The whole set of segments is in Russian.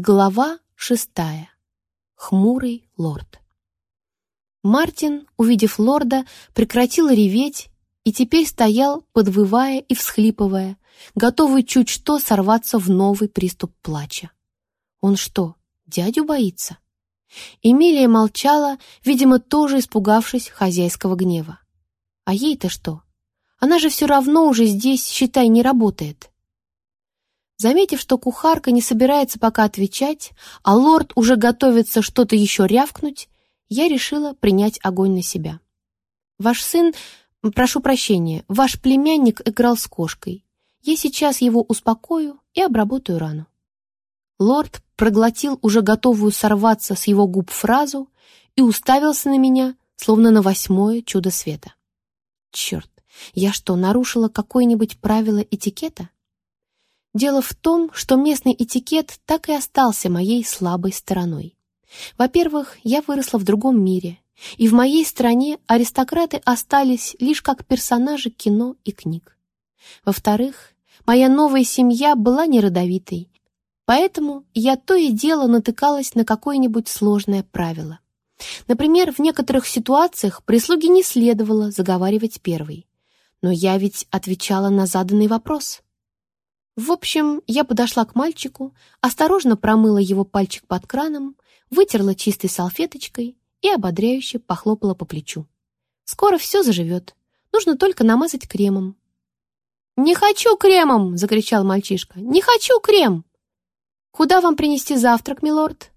Глава шестая. Хмурый лорд. Мартин, увидев лорда, прекратил реветь и теперь стоял, подвывая и всхлипывая, готовый чуть что сорваться в новый приступ плача. Он что, дядю боится? Эмилия молчала, видимо, тоже испугавшись хозяйского гнева. А ей-то что? Она же все равно уже здесь, считай, не работает. Заметив, что кухарка не собирается пока отвечать, а лорд уже готовится что-то еще рявкнуть, я решила принять огонь на себя. Ваш сын, прошу прощения, ваш племянник играл с кошкой. Я сейчас его успокою и обработаю рану. Лорд проглотил уже готовую сорваться с его губ фразу и уставился на меня, словно на восьмое чудо света. Черт, я что, нарушила какое-нибудь правило этикета? Дело в том, что местный этикет так и остался моей слабой стороной. Во-первых, я выросла в другом мире, и в моей стране аристократы остались лишь как персонажи кино и книг. Во-вторых, моя новая семья была неродовитой, поэтому я то и дело натыкалась на какое-нибудь сложное правило. Например, в некоторых ситуациях прислуги не следовало заговаривать первой. Но я ведь отвечала на заданный вопрос — в общем, я подошла к мальчику, осторожно промыла его пальчик под краном, вытерла чистой салфеточкой и ободряюще похлопала по плечу. «Скоро все заживет. Нужно только намазать кремом». «Не хочу кремом!» — закричал мальчишка. «Не хочу крем!» «Куда вам принести завтрак, милорд?»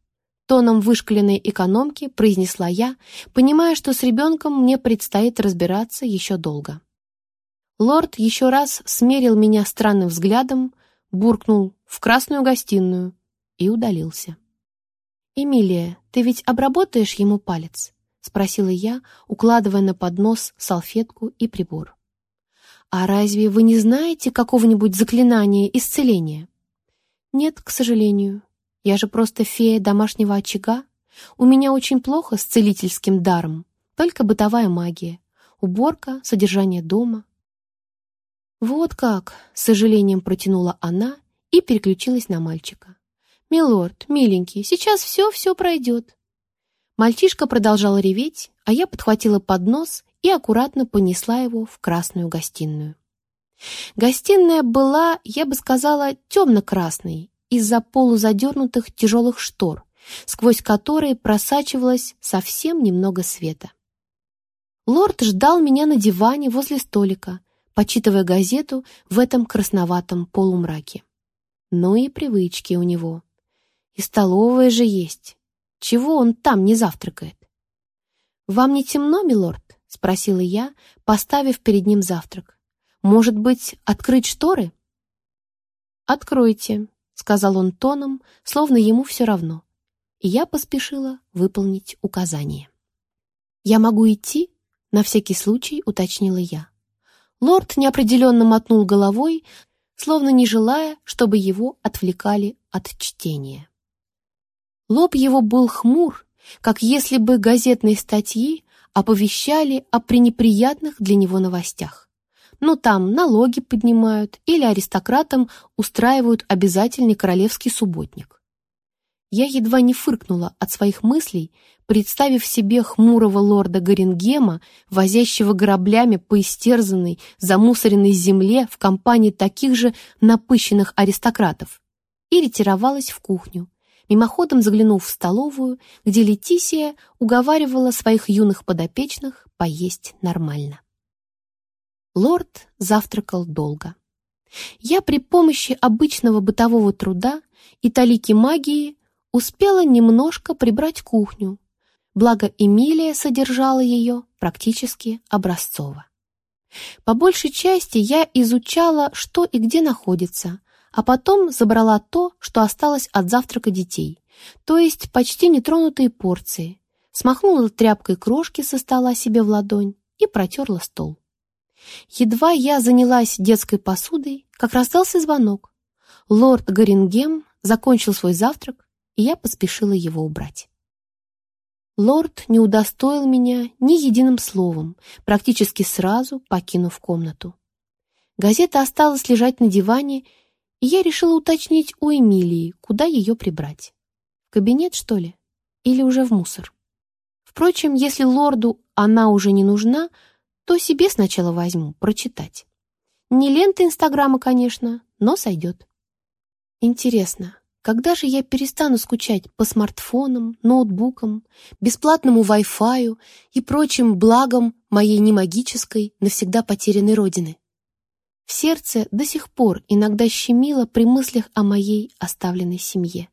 Тоном вышкаленной экономки произнесла я, понимая, что с ребенком мне предстоит разбираться еще долго. Лорд еще раз смерил меня странным взглядом, буркнул в красную гостиную и удалился. «Эмилия, ты ведь обработаешь ему палец?» — спросила я, укладывая на поднос салфетку и прибор. «А разве вы не знаете какого-нибудь заклинания исцеления?» «Нет, к сожалению. Я же просто фея домашнего очага. У меня очень плохо с целительским даром, только бытовая магия, уборка, содержание дома». «Вот как!» — с сожалением протянула она и переключилась на мальчика. «Милорд, миленький, сейчас все-все пройдет». Мальчишка продолжал реветь, а я подхватила поднос и аккуратно понесла его в красную гостиную. Гостиная была, я бы сказала, темно-красной из-за полузадернутых тяжелых штор, сквозь которые просачивалось совсем немного света. Лорд ждал меня на диване возле столика — почитывая газету в этом красноватом полумраке. Ну и привычки у него. И столовая же есть. Чего он там не завтракает? «Вам не темно, милорд?» — спросила я, поставив перед ним завтрак. «Может быть, открыть шторы?» «Откройте», — сказал он тоном, словно ему все равно. И я поспешила выполнить указание. «Я могу идти?» — на всякий случай уточнила я. Лорд неопределенно мотнул головой, словно не желая, чтобы его отвлекали от чтения. Лоб его был хмур, как если бы газетные статьи оповещали о пренеприятных для него новостях. Ну там налоги поднимают или аристократам устраивают обязательный королевский субботник. Я едва не фыркнула от своих мыслей, представив себе хмурого лорда Горингема, возящего граблями по истерзанной, замусоренной земле в компании таких же напыщенных аристократов, и ретировалась в кухню, мимоходом заглянув в столовую, где Летисия уговаривала своих юных подопечных поесть нормально. Лорд завтракал долго. Я при помощи обычного бытового труда и талики магии успела немножко прибрать кухню, благо Эмилия содержала ее практически образцово. По большей части я изучала, что и где находится, а потом забрала то, что осталось от завтрака детей, то есть почти нетронутые порции, смахнула тряпкой крошки со стола себе в ладонь и протерла стол. Едва я занялась детской посудой, как раздался звонок. Лорд Горингем закончил свой завтрак и я поспешила его убрать. Лорд не удостоил меня ни единым словом, практически сразу покинув комнату. Газета осталась лежать на диване, и я решила уточнить у Эмилии, куда ее прибрать. В кабинет, что ли? Или уже в мусор? Впрочем, если лорду она уже не нужна, то себе сначала возьму, прочитать. Не лента Инстаграма, конечно, но сойдет. Интересно, когда же я перестану скучать по смартфонам, ноутбукам, бесплатному Wi-Fi и прочим благам моей немагической, навсегда потерянной родины? В сердце до сих пор иногда щемило при мыслях о моей оставленной семье.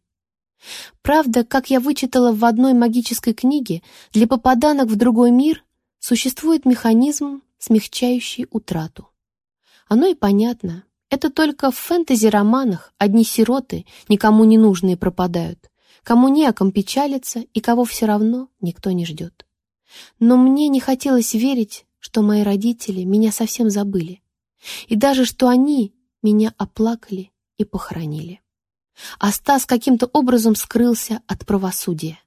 Правда, как я вычитала в одной магической книге, для попаданок в другой мир существует механизм, смягчающий утрату. Оно и понятно. Это только в фэнтези-романах одни сироты, никому не нужные, пропадают, кому не о ком печалиться и кого все равно никто не ждет. Но мне не хотелось верить, что мои родители меня совсем забыли, и даже что они меня оплакали и похоронили. А Стас каким-то образом скрылся от правосудия.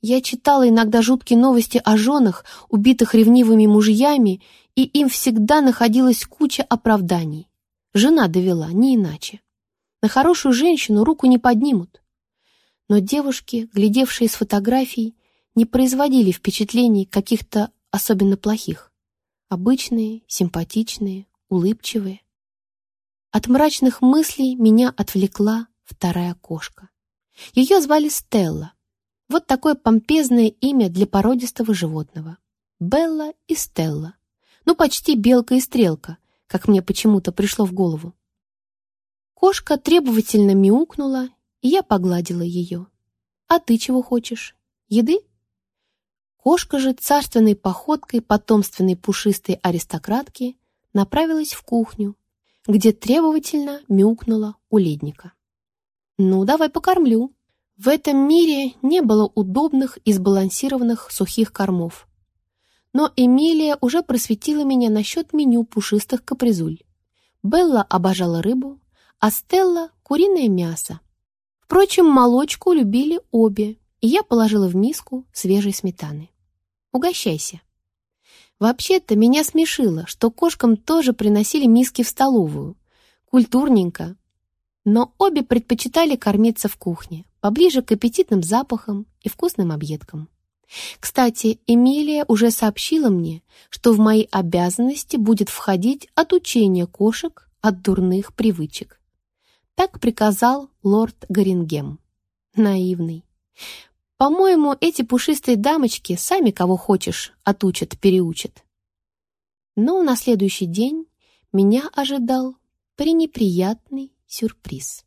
Я читала иногда жуткие новости о женах, убитых ревнивыми мужьями, и им всегда находилась куча оправданий. Жена довела, не иначе. На хорошую женщину руку не поднимут. Но девушки, глядевшие с фотографий, не производили впечатлений каких-то особенно плохих. Обычные, симпатичные, улыбчивые. От мрачных мыслей меня отвлекла вторая кошка. Ее звали Стелла. Вот такое помпезное имя для породистого животного. Белла и Стелла. Ну, почти белка и стрелка, как мне почему-то пришло в голову. Кошка требовательно мяукнула, и я погладила ее. «А ты чего хочешь? Еды?» Кошка же царственной походкой потомственной пушистой аристократки направилась в кухню, где требовательно мяукнула у ледника. «Ну, давай покормлю». В этом мире не было удобных и сбалансированных сухих кормов. Но Эмилия уже просветила меня насчет меню пушистых капризуль. Белла обожала рыбу, а Стелла — куриное мясо. Впрочем, молочку любили обе, и я положила в миску свежей сметаны. Угощайся. Вообще-то меня смешило, что кошкам тоже приносили миски в столовую. Культурненько. Но обе предпочитали кормиться в кухне, поближе к аппетитным запахам и вкусным объедкам. Кстати, Эмилия уже сообщила мне, что в мои обязанности будет входить отучение кошек от дурных привычек. Так приказал лорд Горингем. Наивный. По-моему, эти пушистые дамочки сами кого хочешь отучат, переучат. Но на следующий день меня ожидал пренеприятный сюрприз.